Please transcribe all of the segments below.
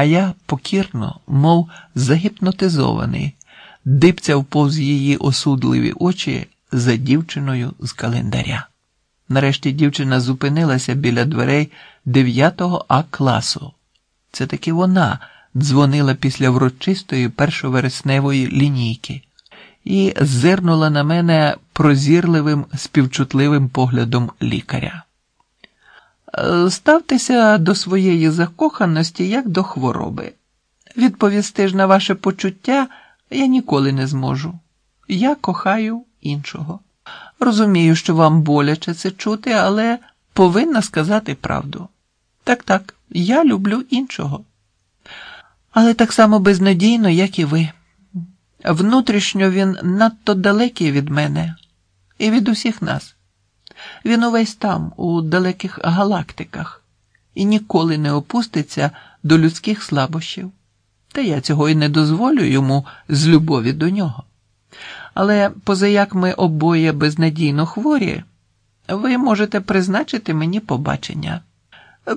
А я покірно, мов загіпнотизований, дипцяв повз її осудливі очі за дівчиною з календаря. Нарешті дівчина зупинилася біля дверей 9 А класу. Це таки вона дзвонила після врочистої першовересневої лінійки і зирнула на мене прозірливим співчутливим поглядом лікаря. «Е, Ставтеся до своєї закоханості як до хвороби. Відповісти ж на ваше почуття я ніколи не зможу. Я кохаю іншого. Розумію, що вам боляче це чути, але повинна сказати правду. Так, так, я люблю іншого. Але так само безнадійно, як і ви. Внутрішньо він надто далекий від мене і від усіх нас. Він увесь там, у далеких галактиках, і ніколи не опуститься до людських слабощів. Та я цього і не дозволю йому з любові до нього. Але позаяк ми обоє безнадійно хворі, ви можете призначити мені побачення.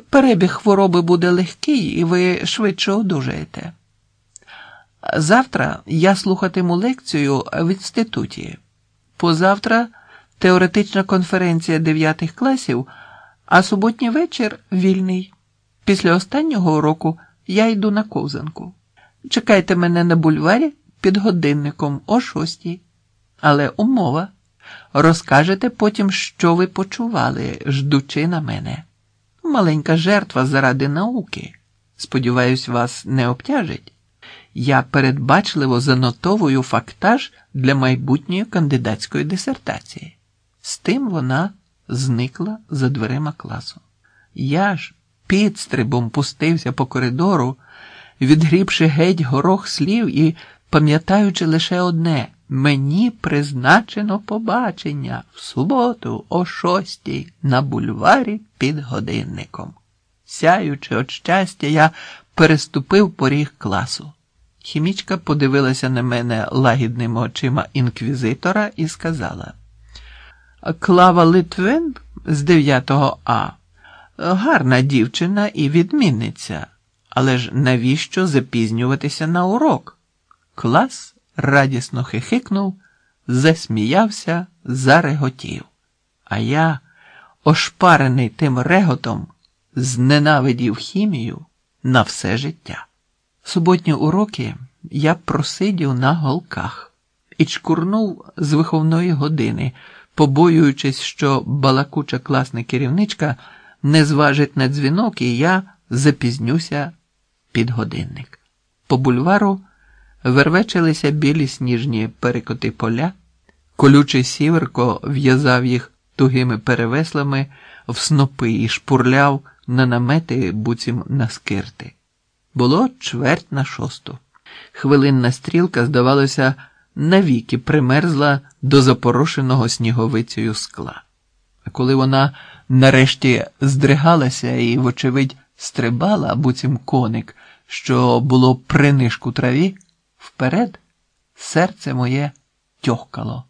Перебіг хвороби буде легкий, і ви швидше одужаєте. Завтра я слухатиму лекцію в інституті. Позавтра теоретична конференція дев'ятих класів, а суботній вечір вільний. Після останнього уроку я йду на ковзанку. Чекайте мене на бульварі під годинником о шостій. Але умова. Розкажете потім, що ви почували, ждучи на мене. Маленька жертва заради науки. Сподіваюсь, вас не обтяжить. Я передбачливо занотовую фактаж для майбутньої кандидатської дисертації. З тим вона зникла за дверима класу. Я ж підстрибом пустився по коридору, відгрібши геть горох слів і пам'ятаючи лише одне мені призначено побачення в суботу о шостій на бульварі під годинником. Сяючи від щастя, я переступив поріг класу. Хімічка подивилася на мене лагідними очима інквізитора і сказала: Клава Литвин з 9 А. Гарна дівчина і відмінниця, але ж навіщо запізнюватися на урок? Клас радісно хихикнув, засміявся, зареготів. А я, ошпарений тим реготом, зненавидів хімію на все життя. Суботні уроки я просидів на голках і чкурнув з виховної години, побоюючись, що балакуча класна керівничка не зважить на дзвінок, і я запізнюся під годинник. По бульвару вервечилися білі сніжні перекоти поля, колючий сіверко в'язав їх тугими перевеслами в снопи і шпурляв на намети буцім на скирти. Було чверть на шосту. Хвилинна стрілка, здавалося, навіки примерзла до запорошеного сніговицею скла. А коли вона нарешті здригалася і, вочевидь, стрибала, буцім коник, що було принишку траві, вперед серце моє тьохкало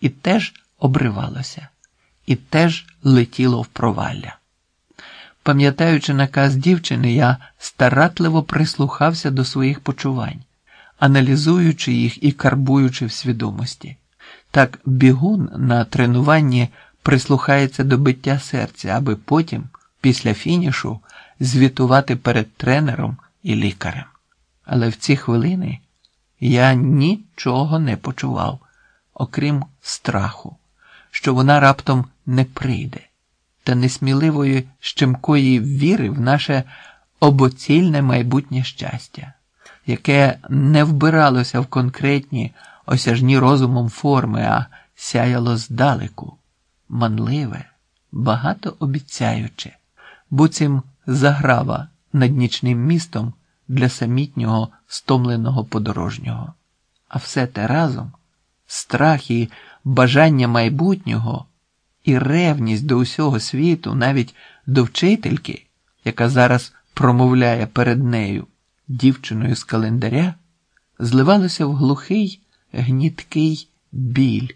і теж обривалося, і теж летіло в провалля. Пам'ятаючи наказ дівчини, я старатливо прислухався до своїх почувань, аналізуючи їх і карбуючи в свідомості. Так бігун на тренуванні прислухається до биття серця, аби потім, після фінішу, звітувати перед тренером і лікарем. Але в ці хвилини я нічого не почував, окрім страху, що вона раптом не прийде та несміливої щемкої віри в наше обоцільне майбутнє щастя, яке не вбиралося в конкретні осяжні розумом форми, а сяяло здалеку, манливе, багатообіцяюче, буцім заграва над нічним містом для самітнього стомленого подорожнього. А все те разом страх і бажання майбутнього і ревність до усього світу, навіть до вчительки, яка зараз промовляє перед нею дівчиною з календаря, зливалося в глухий, гніткий біль,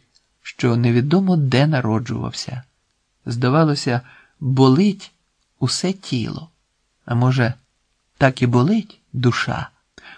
що невідомо де народжувався. Здавалося, болить усе тіло. А може, так і болить душа.